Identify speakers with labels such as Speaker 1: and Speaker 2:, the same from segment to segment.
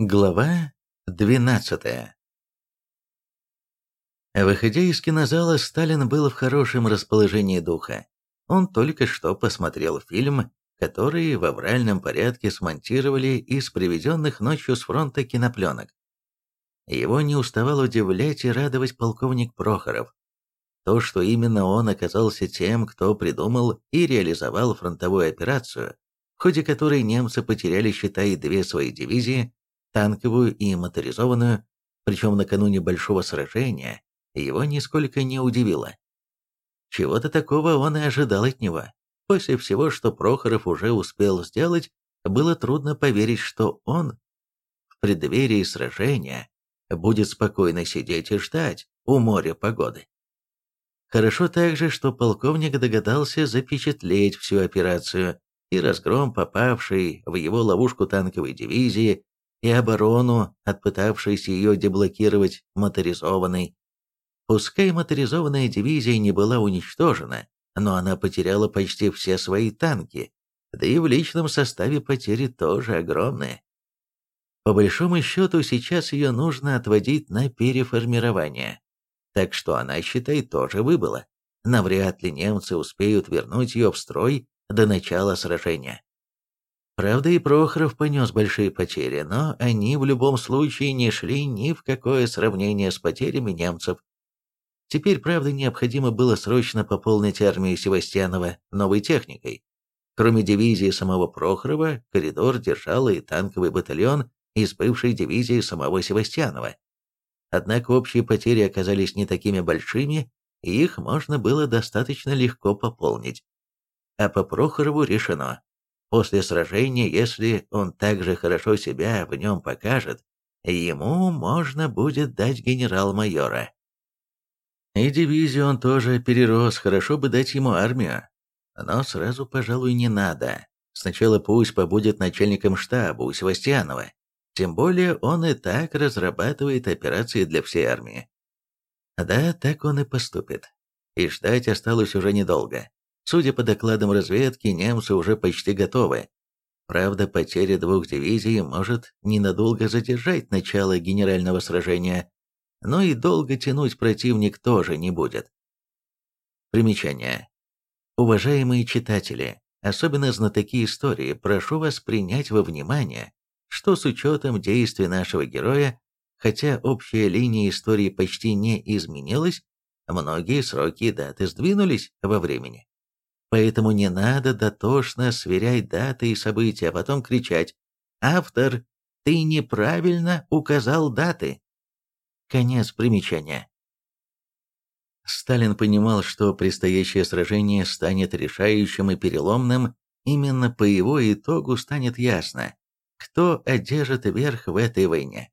Speaker 1: Глава 12 Выходя из кинозала, Сталин был в хорошем расположении духа. Он только что посмотрел фильм, который в авральном порядке смонтировали из привезенных ночью с фронта кинопленок. Его не уставал удивлять и радовать полковник Прохоров. То, что именно он оказался тем, кто придумал и реализовал фронтовую операцию, в ходе которой немцы потеряли, считай, две свои дивизии, танковую и моторизованную, причем накануне большого сражения, его нисколько не удивило. Чего-то такого он и ожидал от него. После всего, что Прохоров уже успел сделать, было трудно поверить, что он в преддверии сражения будет спокойно сидеть и ждать у моря погоды. Хорошо также, что полковник догадался запечатлеть всю операцию, и разгром попавшей в его ловушку танковой дивизии, и оборону, отпытавшейся ее деблокировать моторизованной. Пускай моторизованная дивизия не была уничтожена, но она потеряла почти все свои танки, да и в личном составе потери тоже огромные. По большому счету, сейчас ее нужно отводить на переформирование. Так что она, считай, тоже выбыла. Навряд ли немцы успеют вернуть ее в строй до начала сражения. Правда, и Прохоров понес большие потери, но они в любом случае не шли ни в какое сравнение с потерями немцев. Теперь, правда, необходимо было срочно пополнить армию Севастьянова новой техникой. Кроме дивизии самого Прохорова, коридор держал и танковый батальон из бывшей дивизии самого Севастьянова. Однако общие потери оказались не такими большими, и их можно было достаточно легко пополнить. А по Прохорову решено, После сражения, если он также хорошо себя в нем покажет, ему можно будет дать генерал-майора. И дивизию он тоже перерос, хорошо бы дать ему армию. Но сразу, пожалуй, не надо. Сначала пусть побудет начальником штаба у Севастьянова. Тем более он и так разрабатывает операции для всей армии. Да, так он и поступит. И ждать осталось уже недолго. Судя по докладам разведки, немцы уже почти готовы. Правда, потеря двух дивизий может ненадолго задержать начало генерального сражения, но и долго тянуть противник тоже не будет. Примечание. Уважаемые читатели, особенно знатоки истории, прошу вас принять во внимание, что с учетом действий нашего героя, хотя общая линия истории почти не изменилась, многие сроки и даты сдвинулись во времени. Поэтому не надо дотошно сверять даты и события, а потом кричать «Автор, ты неправильно указал даты!» Конец примечания. Сталин понимал, что предстоящее сражение станет решающим и переломным, именно по его итогу станет ясно, кто одержит верх в этой войне.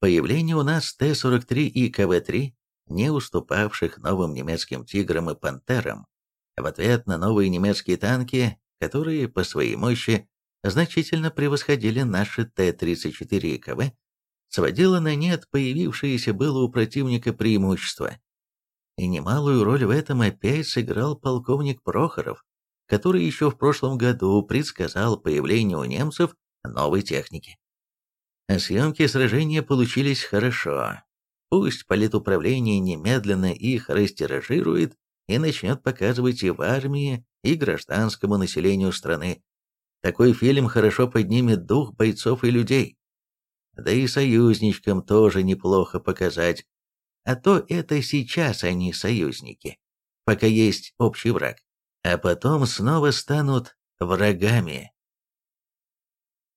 Speaker 1: Появление у нас Т-43 и КВ-3, не уступавших новым немецким «Тиграм» и «Пантерам», в ответ на новые немецкие танки, которые по своей мощи значительно превосходили наши Т-34 и КВ, сводило на нет появившееся было у противника преимущество. И немалую роль в этом опять сыграл полковник Прохоров, который еще в прошлом году предсказал появление у немцев новой техники. Съемки сражения получились хорошо. Пусть политуправление немедленно их растиражирует и начнет показывать и в армии, и гражданскому населению страны. Такой фильм хорошо поднимет дух бойцов и людей. Да и союзничкам тоже неплохо показать. А то это сейчас они союзники, пока есть общий враг. А потом снова станут врагами.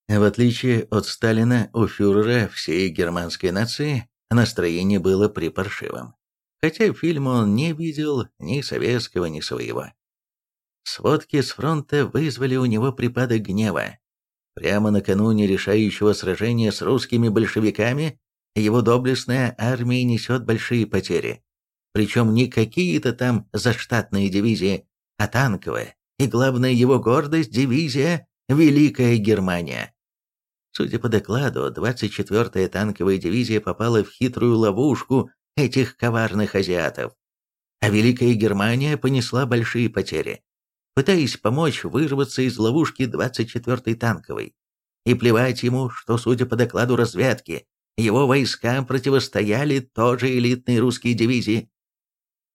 Speaker 1: В отличие от Сталина, у фюрера всей германской нации настроение было припаршивым хотя фильма он не видел ни советского, ни своего. Сводки с фронта вызвали у него припадок гнева. Прямо накануне решающего сражения с русскими большевиками его доблестная армия несет большие потери. Причем не какие-то там заштатные дивизии, а танковая, и главная его гордость – дивизия «Великая Германия». Судя по докладу, 24-я танковая дивизия попала в хитрую ловушку этих коварных азиатов. А Великая Германия понесла большие потери, пытаясь помочь вырваться из ловушки 24-й танковой. И плевать ему, что, судя по докладу разведки, его войскам противостояли тоже элитные русские дивизии.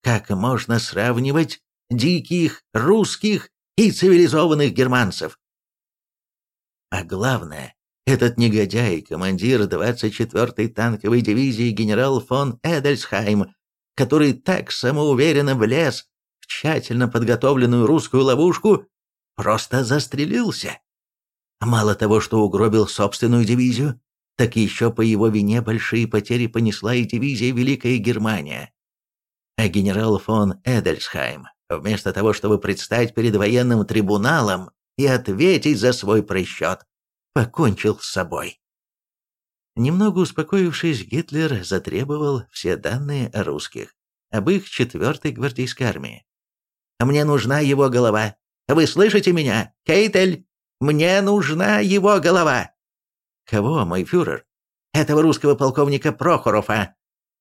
Speaker 1: Как можно сравнивать диких русских и цивилизованных германцев? А главное, этот негодяй, командир 24-й танковой дивизии генерал фон Эдельсхайм, который так самоуверенно влез в тщательно подготовленную русскую ловушку, просто застрелился. Мало того, что угробил собственную дивизию, так еще по его вине большие потери понесла и дивизия Великая Германия. А генерал фон Эдельсхайм, вместо того, чтобы предстать перед военным трибуналом и ответить за свой просчет, покончил с собой. Немного успокоившись, Гитлер затребовал все данные о русских, об их четвертой гвардейской армии. «Мне нужна его голова. Вы слышите меня, Кейтель? Мне нужна его голова!» «Кого, мой фюрер?» «Этого русского полковника Прохорова.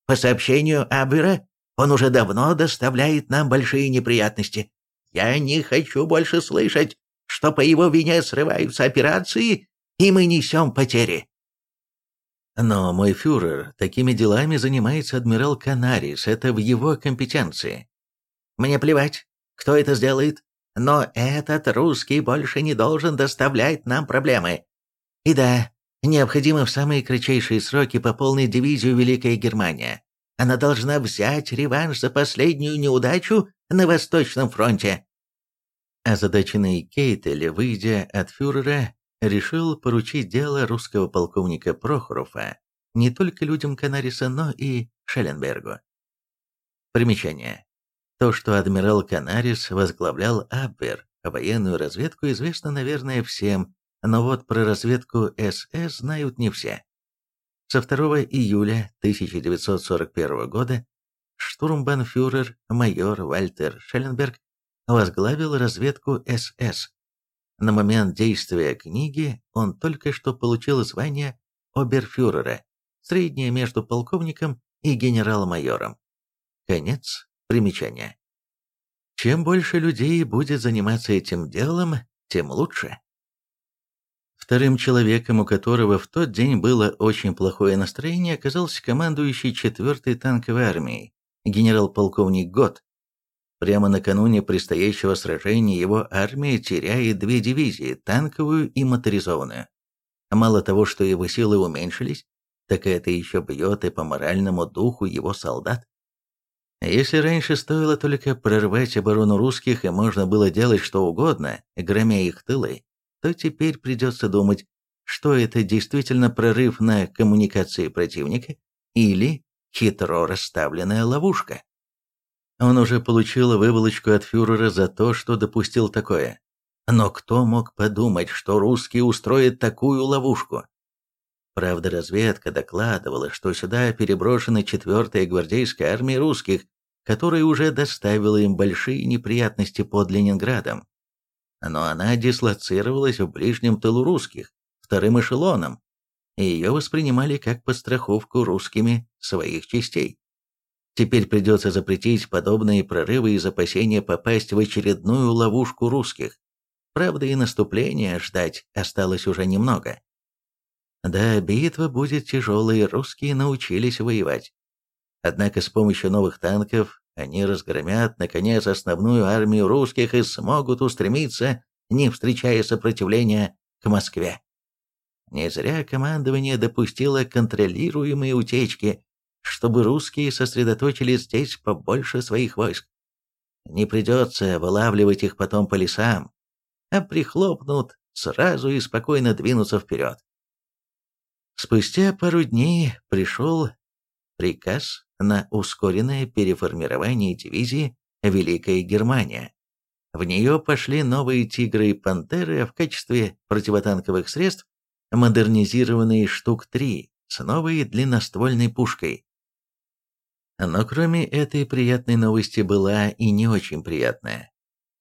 Speaker 1: По сообщению Абвера, он уже давно доставляет нам большие неприятности. Я не хочу больше слышать, что по его вине срываются операции и мы несем потери. Но, мой фюрер, такими делами занимается адмирал Канарис, это в его компетенции. Мне плевать, кто это сделает, но этот русский больше не должен доставлять нам проблемы. И да, необходимо в самые кратчайшие сроки пополнить дивизию Великая Германия. Она должна взять реванш за последнюю неудачу на Восточном фронте. Озадаченный Кейтель, выйдя от фюрера, решил поручить дело русского полковника Прохорова не только людям Канариса, но и Шелленбергу. Примечание. То, что адмирал Канарис возглавлял Абвер, военную разведку, известно, наверное, всем, но вот про разведку СС знают не все. Со 2 июля 1941 года штурмбанфюрер майор Вальтер Шелленберг возглавил разведку СС, на момент действия книги он только что получил звание оберфюрера, среднее между полковником и генерал-майором. Конец примечания. Чем больше людей будет заниматься этим делом, тем лучше. Вторым человеком, у которого в тот день было очень плохое настроение, оказался командующий 4-й танковой армией, генерал-полковник Гот, Прямо накануне предстоящего сражения его армия теряет две дивизии, танковую и моторизованную. Мало того, что его силы уменьшились, так это еще бьет и по моральному духу его солдат. Если раньше стоило только прорвать оборону русских и можно было делать что угодно, громя их тылы, то теперь придется думать, что это действительно прорыв на коммуникации противника или хитро расставленная ловушка. Он уже получил выволочку от фюрера за то, что допустил такое. Но кто мог подумать, что русские устроят такую ловушку? Правда, разведка докладывала, что сюда переброшена четвертая гвардейская армия русских, которая уже доставила им большие неприятности под Ленинградом. Но она дислоцировалась в ближнем тылу русских, вторым эшелоном, и ее воспринимали как подстраховку русскими своих частей. Теперь придется запретить подобные прорывы из опасения попасть в очередную ловушку русских. Правда, и наступления ждать осталось уже немного. Да, битва будет тяжелой, русские научились воевать. Однако с помощью новых танков они разгромят, наконец, основную армию русских и смогут устремиться, не встречая сопротивления, к Москве. Не зря командование допустило контролируемые утечки, чтобы русские сосредоточили здесь побольше своих войск. Не придется вылавливать их потом по лесам, а прихлопнут сразу и спокойно двинуться вперед. Спустя пару дней пришел приказ на ускоренное переформирование дивизии «Великая Германия». В нее пошли новые «Тигры» и «Пантеры», а в качестве противотанковых средств модернизированные штук три с новой длинноствольной пушкой. Но кроме этой приятной новости была и не очень приятная.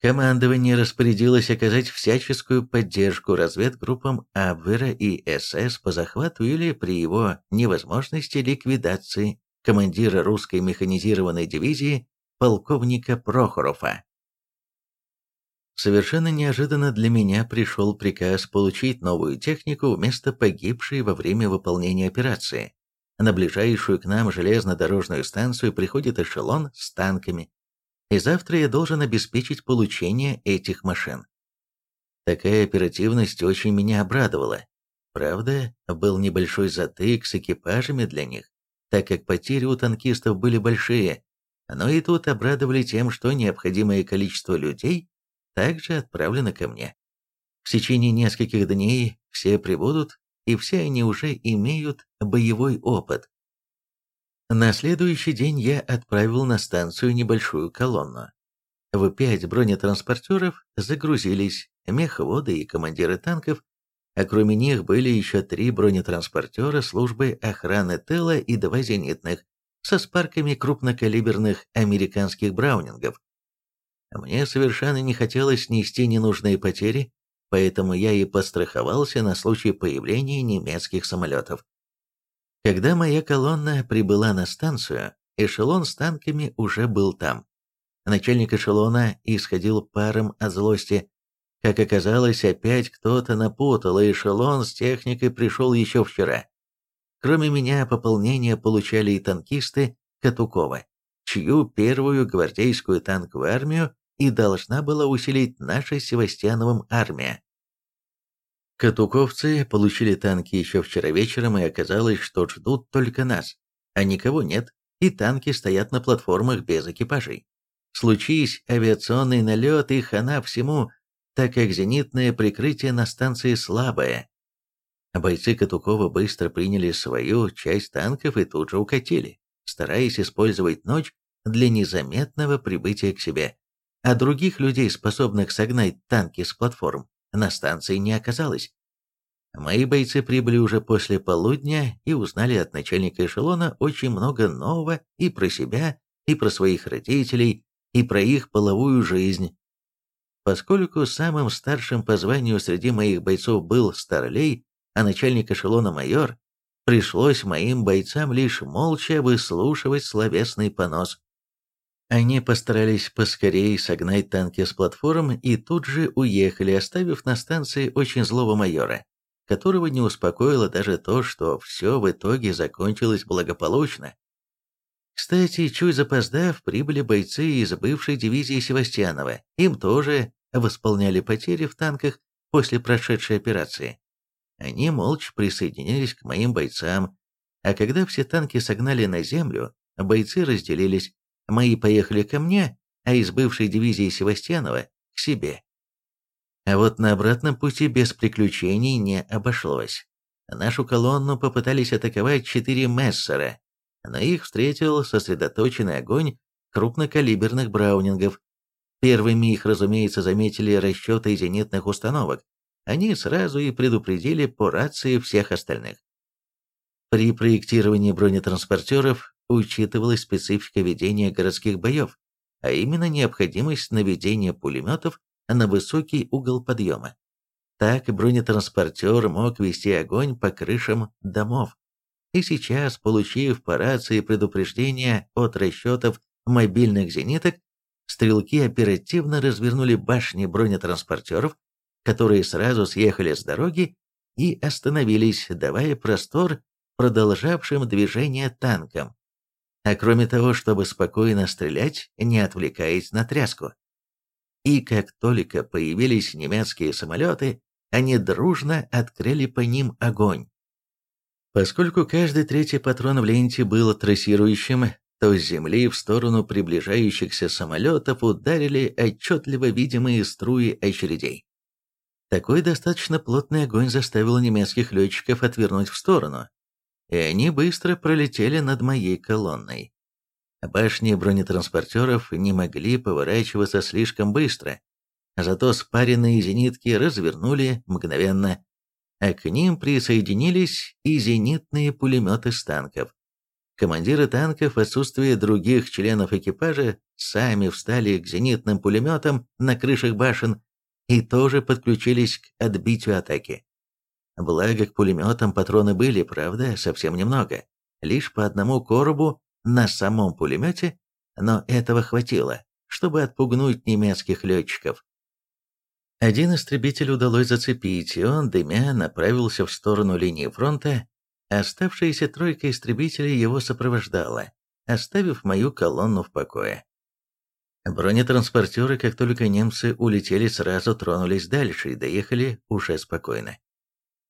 Speaker 1: Командование распорядилось оказать всяческую поддержку разведгруппам Абвера и СС по захвату или при его невозможности ликвидации командира русской механизированной дивизии полковника Прохорова. Совершенно неожиданно для меня пришел приказ получить новую технику вместо погибшей во время выполнения операции. На ближайшую к нам железнодорожную станцию приходит эшелон с танками, и завтра я должен обеспечить получение этих машин. Такая оперативность очень меня обрадовала. Правда, был небольшой затык с экипажами для них, так как потери у танкистов были большие, но и тут обрадовали тем, что необходимое количество людей также отправлено ко мне. В течение нескольких дней все прибудут, и все они уже имеют боевой опыт. На следующий день я отправил на станцию небольшую колонну. В пять бронетранспортеров загрузились мехводы и командиры танков, а кроме них были еще три бронетранспортера службы охраны тыла и два зенитных, со спарками крупнокалиберных американских браунингов. Мне совершенно не хотелось нести ненужные потери, поэтому я и постраховался на случай появления немецких самолетов. Когда моя колонна прибыла на станцию, эшелон с танками уже был там. Начальник эшелона исходил паром от злости. Как оказалось, опять кто-то напутал, и эшелон с техникой пришел еще вчера. Кроме меня, пополнение получали и танкисты Катукова, чью первую гвардейскую танковую армию и должна была усилить наша Севастьяновым армия. Катуковцы получили танки еще вчера вечером, и оказалось, что ждут только нас, а никого нет, и танки стоят на платформах без экипажей. Случись авиационный налет, и хана всему, так как зенитное прикрытие на станции слабое. Бойцы Катукова быстро приняли свою часть танков и тут же укатили, стараясь использовать ночь для незаметного прибытия к себе. А других людей, способных согнать танки с платформ, на станции не оказалось. Мои бойцы прибыли уже после полудня и узнали от начальника эшелона очень много нового и про себя, и про своих родителей, и про их половую жизнь. Поскольку самым старшим по званию среди моих бойцов был Старлей, а начальник эшелона майор, пришлось моим бойцам лишь молча выслушивать словесный понос. Они постарались поскорее согнать танки с платформ и тут же уехали, оставив на станции очень злого майора, которого не успокоило даже то, что все в итоге закончилось благополучно. Кстати, чуть запоздав, прибыли бойцы из бывшей дивизии Севастьянова. Им тоже восполняли потери в танках после прошедшей операции. Они молча присоединились к моим бойцам, а когда все танки согнали на землю, бойцы разделились. Мои поехали ко мне, а из бывшей дивизии Севастьянова – к себе. А вот на обратном пути без приключений не обошлось. Нашу колонну попытались атаковать четыре мессера, но их встретил сосредоточенный огонь крупнокалиберных браунингов. Первыми их, разумеется, заметили расчеты зенитных установок, они сразу и предупредили по рации всех остальных. При проектировании бронетранспортеров учитывалась специфика ведения городских боев, а именно необходимость наведения пулеметов на высокий угол подъема. Так бронетранспортер мог вести огонь по крышам домов. И сейчас, получив по рации предупреждение от расчетов мобильных зениток, стрелки оперативно развернули башни бронетранспортеров которые сразу съехали с дороги и остановились, давая простор продолжавшим движение танкам. А кроме того, чтобы спокойно стрелять, не отвлекаясь на тряску. И как только появились немецкие самолеты, они дружно открыли по ним огонь. Поскольку каждый третий патрон в ленте был трассирующим, то с земли в сторону приближающихся самолетов ударили отчетливо видимые струи очередей. Такой достаточно плотный огонь заставил немецких летчиков отвернуть в сторону, и они быстро пролетели над моей колонной. Башни бронетранспортеров не могли поворачиваться слишком быстро, зато спаренные зенитки развернули мгновенно, а к ним присоединились и зенитные пулеметы с танков. Командиры танков в отсутствие других членов экипажа сами встали к зенитным пулеметам на крышах башен и тоже подключились к отбитию атаки. Благо, к пулеметам патроны были, правда, совсем немного. Лишь по одному коробу на самом пулемете, но этого хватило, чтобы отпугнуть немецких летчиков. Один истребитель удалось зацепить, и он, дымя, направился в сторону линии фронта, оставшаяся тройка истребителей его сопровождала, оставив мою колонну в покое. Бронетранспортеры, как только немцы улетели, сразу тронулись дальше и доехали уже спокойно.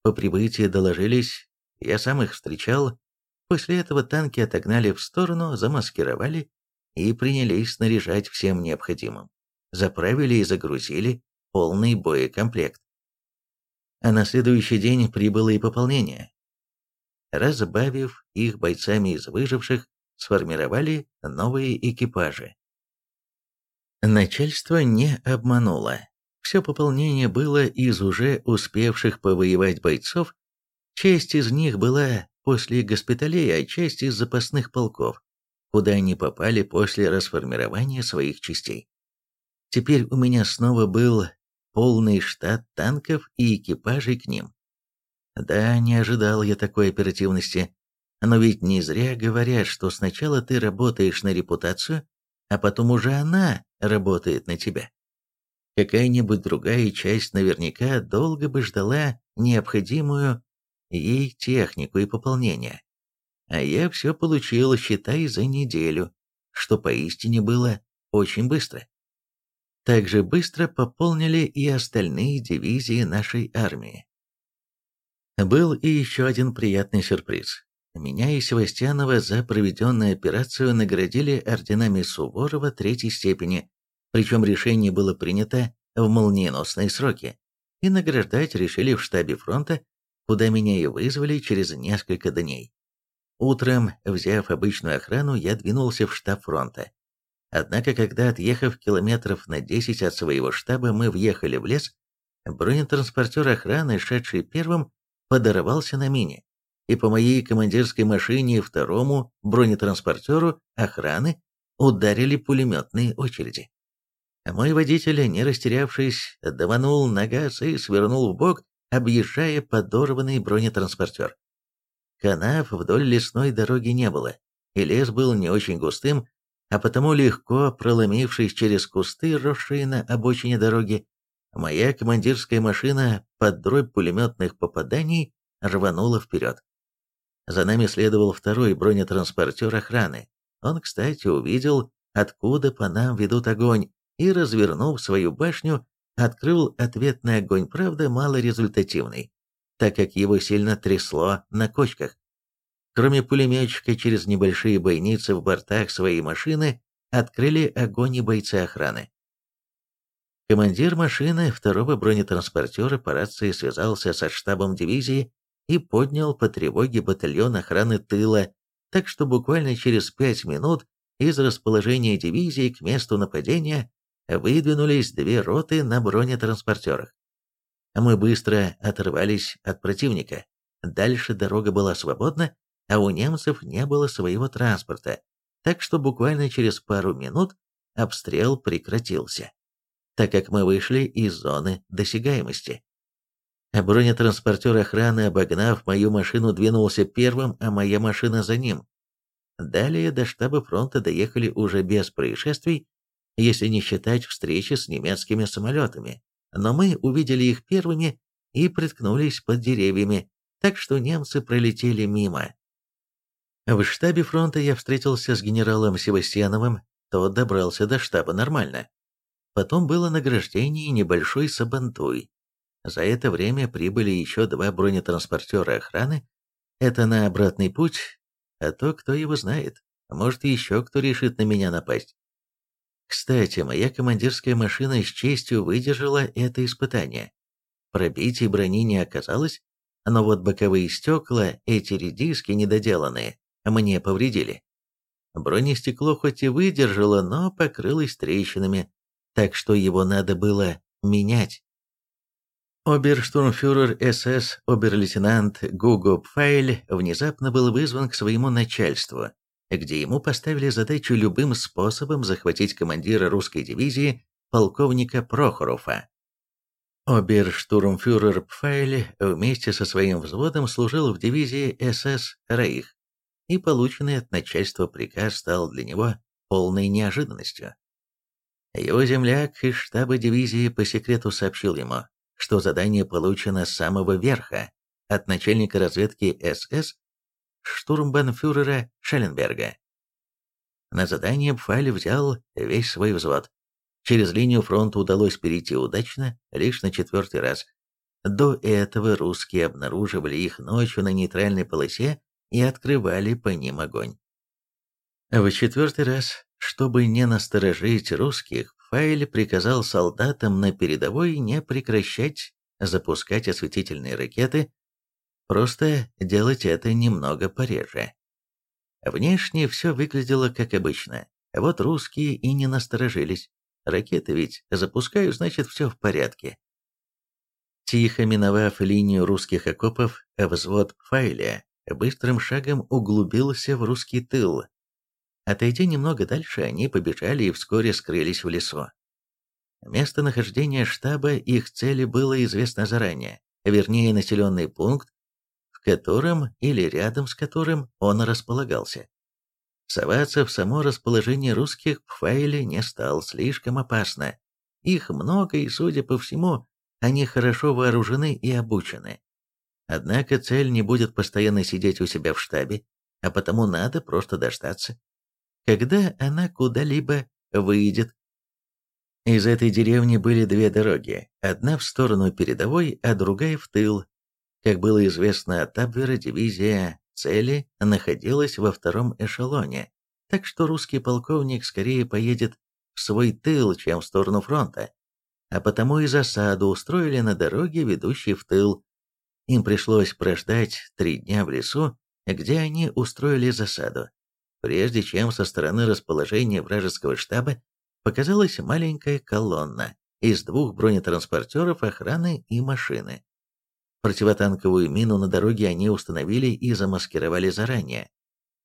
Speaker 1: По прибытии доложились, я сам их встречал. После этого танки отогнали в сторону, замаскировали и принялись снаряжать всем необходимым. Заправили и загрузили полный боекомплект. А на следующий день прибыло и пополнение. Разбавив их бойцами из выживших, сформировали новые экипажи. Начальство не обмануло. Все пополнение было из уже успевших повоевать бойцов, часть из них была после госпиталей, а часть из запасных полков, куда они попали после расформирования своих частей. Теперь у меня снова был полный штат танков и экипажей к ним. Да, не ожидал я такой оперативности, но ведь не зря говорят, что сначала ты работаешь на репутацию, а потом уже она работает на тебя. Какая-нибудь другая часть наверняка долго бы ждала необходимую ей технику и пополнение. А я все получил, считай, за неделю, что поистине было очень быстро. Также быстро пополнили и остальные дивизии нашей армии. Был и еще один приятный сюрприз. Меня и Севастьянова за проведенную операцию наградили орденами Суворова третьей степени, причем решение было принято в молниеносные сроки, и награждать решили в штабе фронта, куда меня и вызвали через несколько дней. Утром, взяв обычную охрану, я двинулся в штаб фронта. Однако, когда, отъехав километров на 10 от своего штаба, мы въехали в лес, бронетранспортер охраны, шедший первым, подорвался на мине, и по моей командирской машине второму бронетранспортеру охраны ударили пулеметные очереди. Мой водитель, не растерявшись, даванул на газ и свернул в бок, объезжая подорванный бронетранспортер. Канав вдоль лесной дороги не было, и лес был не очень густым, а потому легко проломившись через кусты, росшие на обочине дороги, моя командирская машина под дробь пулеметных попаданий рванула вперед. За нами следовал второй бронетранспортер охраны. Он, кстати, увидел, откуда по нам ведут огонь, и, развернув свою башню, открыл ответный огонь, правда, малорезультативный, так как его сильно трясло на кочках. Кроме пулеметчика, через небольшие бойницы в бортах своей машины открыли огонь и бойцы охраны. Командир машины второго бронетранспортера по рации связался со штабом дивизии и поднял по тревоге батальон охраны тыла, так что буквально через пять минут из расположения дивизии к месту нападения выдвинулись две роты на бронетранспортерах. Мы быстро оторвались от противника. Дальше дорога была свободна, а у немцев не было своего транспорта, так что буквально через пару минут обстрел прекратился, так как мы вышли из зоны досягаемости. Бронетранспортер охраны, обогнав мою машину, двинулся первым, а моя машина за ним. Далее до штаба фронта доехали уже без происшествий, если не считать встречи с немецкими самолетами, но мы увидели их первыми и приткнулись под деревьями, так что немцы пролетели мимо. В штабе фронта я встретился с генералом Севастьяновым, тот добрался до штаба нормально. Потом было награждение небольшой сабантуй. За это время прибыли еще два бронетранспортера охраны. Это на обратный путь, а то кто его знает, может еще кто решит на меня напасть. Кстати, моя командирская машина с честью выдержала это испытание. Пробитий брони не оказалось, но вот боковые стекла, эти редиски недоделанные, мне повредили. Бронестекло хоть и выдержало, но покрылось трещинами, так что его надо было менять. Оберштурмфюрер СС обер-лейтенант Гуго Пфайль внезапно был вызван к своему начальству где ему поставили задачу любым способом захватить командира русской дивизии полковника Прохорова. Оберштурмфюрер Пфайль вместе со своим взводом служил в дивизии СС «Рейх», и полученный от начальства приказ стал для него полной неожиданностью. Его земляк из штаба дивизии по секрету сообщил ему, что задание получено с самого верха, от начальника разведки СС штурмбанфюрера Шелленберга. На задание Пфаль взял весь свой взвод. Через линию фронта удалось перейти удачно лишь на четвертый раз. До этого русские обнаруживали их ночью на нейтральной полосе и открывали по ним огонь. В четвертый раз, чтобы не насторожить русских, Файль приказал солдатам на передовой не прекращать запускать осветительные ракеты, просто делать это немного пореже. Внешне все выглядело как обычно, вот русские и не насторожились. Ракеты ведь запускаю, значит все в порядке. Тихо миновав линию русских окопов, взвод Файля быстрым шагом углубился в русский тыл. Отойдя немного дальше, они побежали и вскоре скрылись в лесу. Местонахождение штаба их цели было известно заранее, вернее населенный пункт, в котором или рядом с которым он располагался. Соваться в само расположение русских в файле не стал слишком опасно. Их много и, судя по всему, они хорошо вооружены и обучены. Однако цель не будет постоянно сидеть у себя в штабе, а потому надо просто дождаться, когда она куда-либо выйдет. Из этой деревни были две дороги, одна в сторону передовой, а другая в тыл. Как было известно от Абвера, дивизия цели находилась во втором эшелоне, так что русский полковник скорее поедет в свой тыл, чем в сторону фронта, а потому и засаду устроили на дороге, ведущей в тыл. Им пришлось прождать три дня в лесу, где они устроили засаду, прежде чем со стороны расположения вражеского штаба показалась маленькая колонна из двух бронетранспортеров охраны и машины. Противотанковую мину на дороге они установили и замаскировали заранее.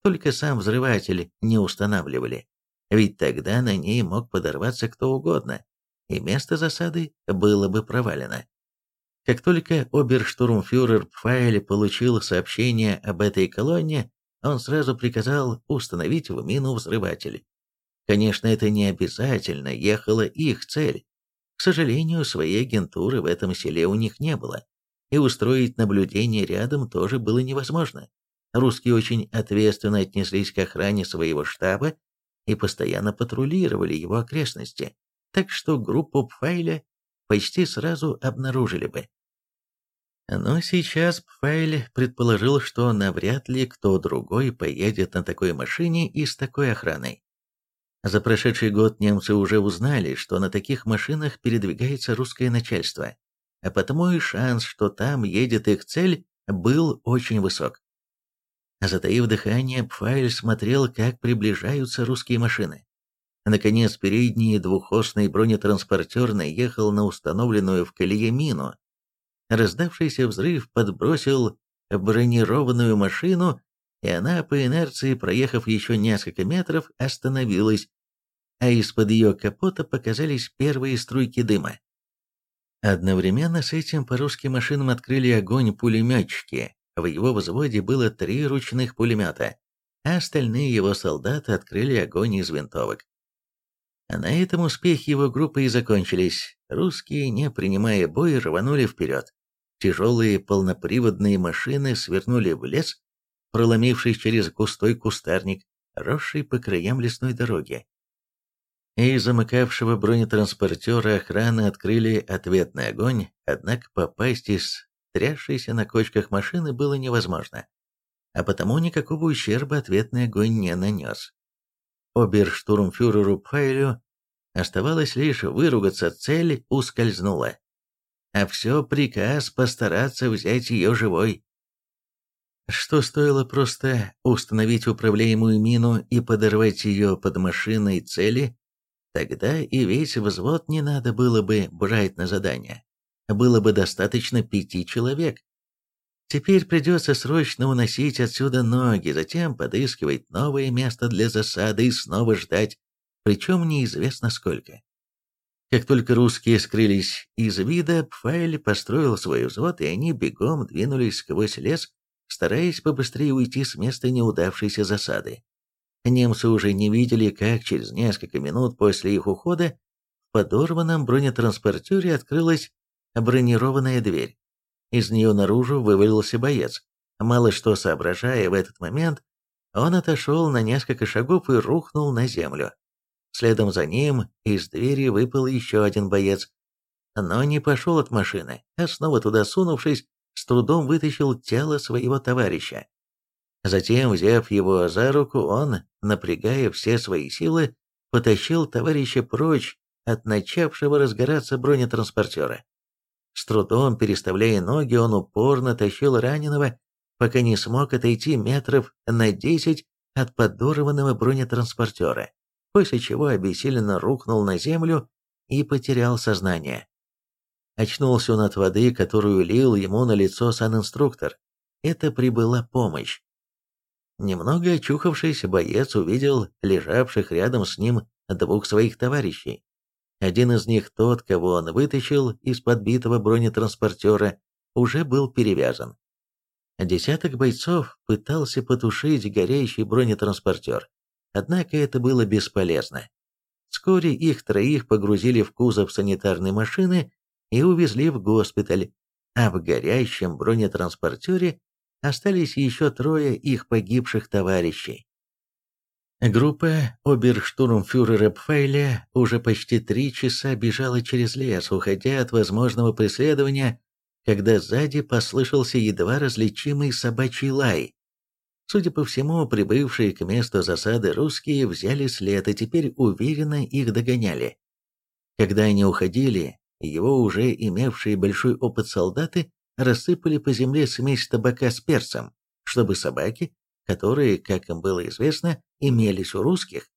Speaker 1: Только сам взрыватель не устанавливали, ведь тогда на ней мог подорваться кто угодно, и место засады было бы провалено. Как только оберштурмфюрер Пфайль получил сообщение об этой колонне, он сразу приказал установить в мину взрыватель. Конечно, это не обязательно ехала их цель. К сожалению, своей агентуры в этом селе у них не было и устроить наблюдение рядом тоже было невозможно. Русские очень ответственно отнеслись к охране своего штаба и постоянно патрулировали его окрестности, так что группу Пфайля почти сразу обнаружили бы. Но сейчас Пфайль предположил, что навряд ли кто другой поедет на такой машине и с такой охраной. За прошедший год немцы уже узнали, что на таких машинах передвигается русское начальство, а потому и шанс, что там едет их цель, был очень высок. Затаив дыхание, Пфайль смотрел, как приближаются русские машины. Наконец, передний двухосный бронетранспортер наехал на установленную в колее мину. Раздавшийся взрыв подбросил бронированную машину, и она по инерции, проехав еще несколько метров, остановилась, а из-под ее капота показались первые струйки дыма. Одновременно с этим по русским машинам открыли огонь пулеметчики. В его взводе было три ручных пулемета, а остальные его солдаты открыли огонь из винтовок. А на этом успехи его группы и закончились. Русские, не принимая бой, рванули вперед. Тяжелые полноприводные машины свернули в лес, проломившись через густой кустарник, росший по краям лесной дороги и замыкавшего бронетранспортера охраны открыли ответный огонь, однако попасть из трясшейся на кочках машины было невозможно, а потому никакого ущерба ответный огонь не нанес. Оберштурмфюреру Пфайлю оставалось лишь выругаться, цель ускользнула. А все приказ постараться взять ее живой. Что стоило просто установить управляемую мину и подорвать ее под машиной цели, Тогда и весь взвод не надо было бы брать на задание. Было бы достаточно пяти человек. Теперь придется срочно уносить отсюда ноги, затем подыскивать новое место для засады и снова ждать, причем неизвестно сколько. Как только русские скрылись из вида, Пфайль построил свой взвод, и они бегом двинулись сквозь лес, стараясь побыстрее уйти с места неудавшейся засады. Немцы уже не видели, как через несколько минут после их ухода в подорванном бронетранспортере открылась бронированная дверь. Из нее наружу вывалился боец. Мало что соображая в этот момент, он отошел на несколько шагов и рухнул на землю. Следом за ним из двери выпал еще один боец, но не пошел от машины, а снова туда сунувшись, с трудом вытащил тело своего товарища. Затем, взяв его за руку, он, напрягая все свои силы, потащил товарища прочь от начавшего разгораться бронетранспортера. С трудом переставляя ноги, он упорно тащил раненого, пока не смог отойти метров на десять от подорванного бронетранспортера, после чего обессиленно рухнул на землю и потерял сознание. Очнулся он от воды, которую лил ему на лицо санинструктор. Это прибыла помощь. Немного очухавшийся боец увидел лежавших рядом с ним двух своих товарищей. Один из них, тот, кого он вытащил из подбитого бронетранспортера, уже был перевязан. Десяток бойцов пытался потушить горящий бронетранспортер, однако это было бесполезно. Вскоре их троих погрузили в кузов санитарной машины и увезли в госпиталь, а в горящем бронетранспортере остались еще трое их погибших товарищей. Группа оберштурмфюрера Пфайля уже почти три часа бежала через лес, уходя от возможного преследования, когда сзади послышался едва различимый собачий лай. Судя по всему, прибывшие к месту засады русские взяли след и теперь уверенно их догоняли. Когда они уходили, его уже имевшие большой опыт солдаты рассыпали по земле смесь табака с перцем, чтобы собаки, которые, как им было известно, имелись у русских,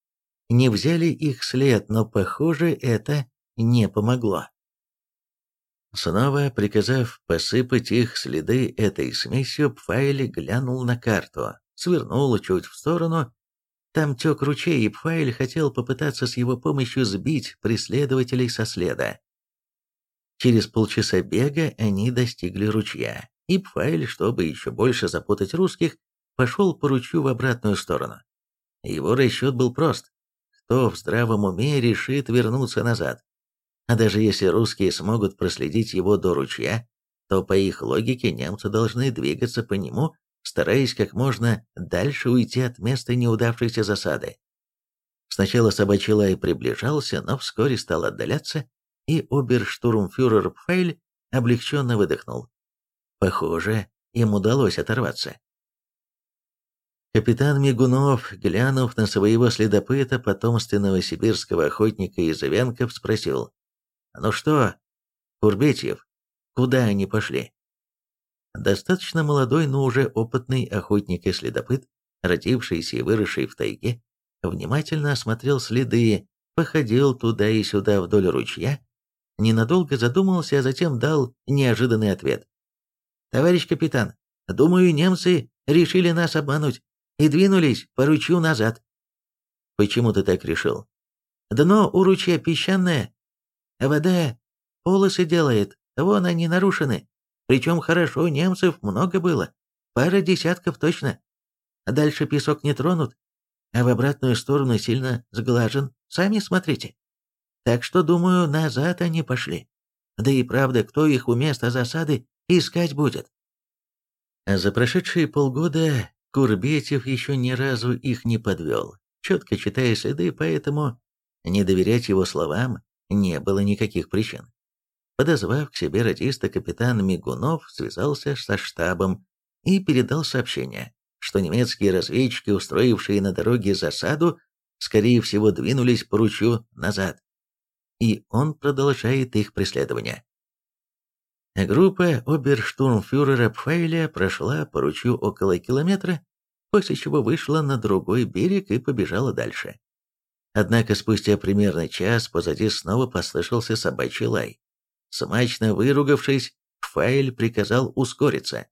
Speaker 1: не взяли их след, но, похоже, это не помогло. Снова приказав посыпать их следы этой смесью, Пфайли глянул на карту, свернул чуть в сторону. Там тек ручей, и Пфайль хотел попытаться с его помощью сбить преследователей со следа. Через полчаса бега они достигли ручья, и Пфайль, чтобы еще больше запутать русских, пошел по ручью в обратную сторону. Его расчет был прост. Кто в здравом уме решит вернуться назад? А даже если русские смогут проследить его до ручья, то по их логике немцы должны двигаться по нему, стараясь как можно дальше уйти от места неудавшейся засады. Сначала собачий лай приближался, но вскоре стал отдаляться, и оберштурмфюрер Пфейль облегченно выдохнул. Похоже, им удалось оторваться. Капитан Мигунов, глянув на своего следопыта, потомственного сибирского охотника из Ивенков, спросил, «Ну что, Курбетьев, куда они пошли?» Достаточно молодой, но уже опытный охотник и следопыт, родившийся и выросший в тайге, внимательно осмотрел следы, походил туда и сюда вдоль ручья ненадолго задумался, а затем дал неожиданный ответ. «Товарищ капитан, думаю, немцы решили нас обмануть и двинулись по ручью назад». «Почему ты так решил?» «Дно у ручья песчаное, а вода полосы делает, вон они нарушены. Причем хорошо, немцев много было, пара десятков точно. Дальше песок не тронут, а в обратную сторону сильно сглажен, сами смотрите». Так что, думаю, назад они пошли. Да и правда, кто их у места засады искать будет? За прошедшие полгода Курбетев еще ни разу их не подвел, четко читая следы, поэтому не доверять его словам не было никаких причин. Подозвав к себе радиста, капитан Мигунов связался со штабом и передал сообщение, что немецкие разведчики, устроившие на дороге засаду, скорее всего двинулись по ручью назад и он продолжает их преследование. Группа оберштурмфюрера Пфейля прошла по ручью около километра, после чего вышла на другой берег и побежала дальше. Однако спустя примерно час позади снова послышался собачий лай. Смачно выругавшись, Пфейль приказал ускориться.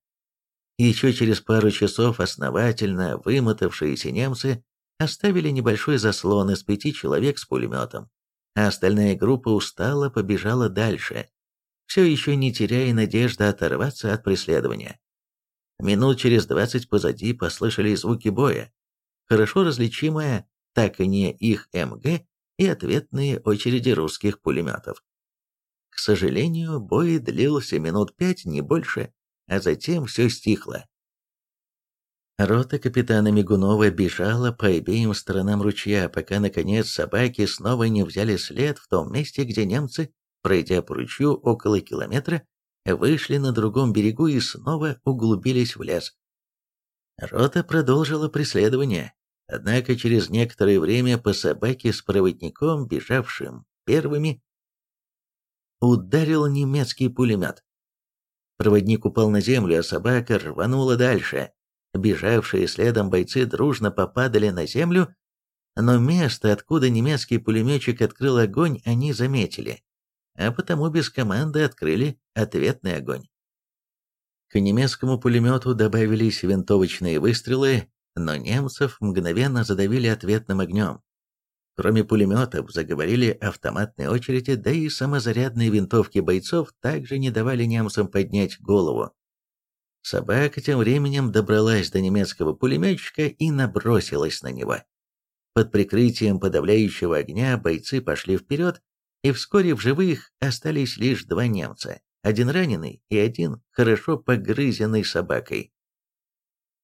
Speaker 1: Еще через пару часов основательно вымотавшиеся немцы оставили небольшой заслон из пяти человек с пулеметом а остальная группа устало побежала дальше, все еще не теряя надежды оторваться от преследования. Минут через двадцать позади послышались звуки боя. Хорошо различимая, так и не их МГ, и ответные очереди русских пулеметов. К сожалению, бой длился минут пять, не больше, а затем все стихло. Рота капитана Мигунова бежала по обеим сторонам ручья, пока, наконец, собаки снова не взяли след в том месте, где немцы, пройдя по ручью около километра, вышли на другом берегу и снова углубились в лес. Рота продолжила преследование, однако через некоторое время по собаке с проводником, бежавшим первыми, ударил немецкий пулемет. Проводник упал на землю, а собака рванула дальше. Бежавшие следом бойцы дружно попадали на землю, но место, откуда немецкий пулеметчик открыл огонь, они заметили, а потому без команды открыли ответный огонь. К немецкому пулемету добавились винтовочные выстрелы, но немцев мгновенно задавили ответным огнем. Кроме пулеметов, заговорили автоматные очереди, да и самозарядные винтовки бойцов также не давали немцам поднять голову. Собака тем временем добралась до немецкого пулеметчика и набросилась на него. Под прикрытием подавляющего огня бойцы пошли вперед, и вскоре в живых остались лишь два немца один раненый и один хорошо погрызенный собакой.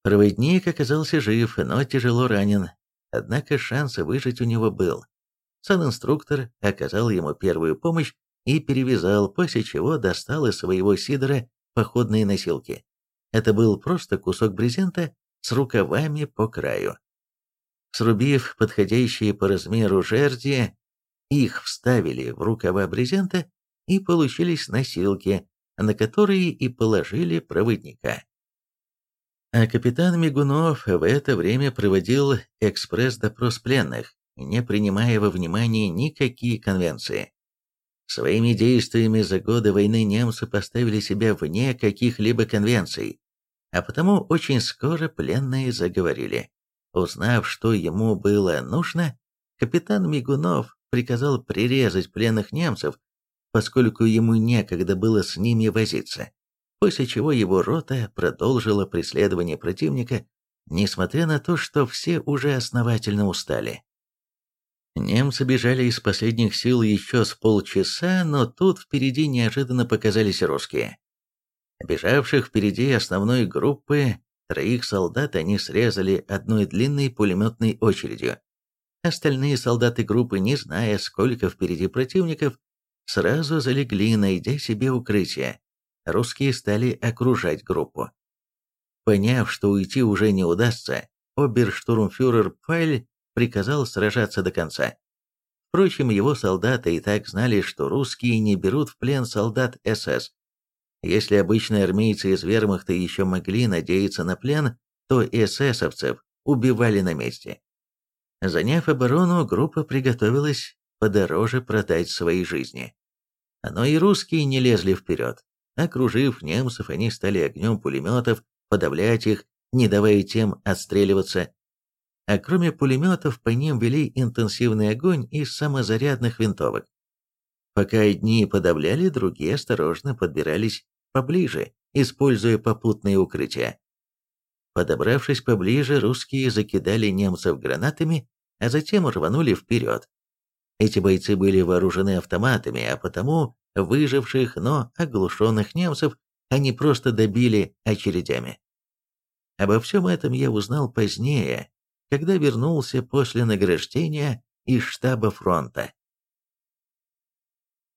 Speaker 1: Проводник оказался жив, но тяжело ранен, однако шанс выжить у него был. Сан-инструктор оказал ему первую помощь и перевязал, после чего достал из своего сидора походные носилки. Это был просто кусок брезента с рукавами по краю. Срубив подходящие по размеру жерди, их вставили в рукава брезента и получились носилки, на которые и положили проводника. А капитан Мигунов в это время проводил экспресс-допрос пленных, не принимая во внимание никакие конвенции. Своими действиями за годы войны немцы поставили себя вне каких-либо конвенций, а потому очень скоро пленные заговорили. Узнав, что ему было нужно, капитан Мигунов приказал прирезать пленных немцев поскольку ему некогда было с ними возиться, после чего его рота продолжила преследование противника, несмотря на то, что все уже основательно устали. Немцы бежали из последних сил еще с полчаса, но тут впереди неожиданно показались русские. Бежавших впереди основной группы троих солдат они срезали одной длинной пулеметной очередью. Остальные солдаты группы, не зная, сколько впереди противников, сразу залегли, найдя себе укрытие. Русские стали окружать группу. Поняв, что уйти уже не удастся, оберштурмфюрер Пайль приказал сражаться до конца. Впрочем, его солдаты и так знали, что русские не берут в плен солдат СС. Если обычные армейцы из вермахта еще могли надеяться на плен, то эсэсовцев убивали на месте. Заняв оборону, группа приготовилась подороже продать свои жизни. Но и русские не лезли вперед. Окружив немцев, они стали огнем пулеметов подавлять их, не давая тем отстреливаться. А кроме пулеметов, по ним вели интенсивный огонь из самозарядных винтовок. Пока одни подавляли, другие осторожно подбирались поближе, используя попутные укрытия. Подобравшись поближе, русские закидали немцев гранатами, а затем рванули вперед. Эти бойцы были вооружены автоматами, а потому выживших, но оглушенных немцев они просто добили очередями. Обо всем этом я узнал позднее, когда вернулся после награждения из штаба фронта.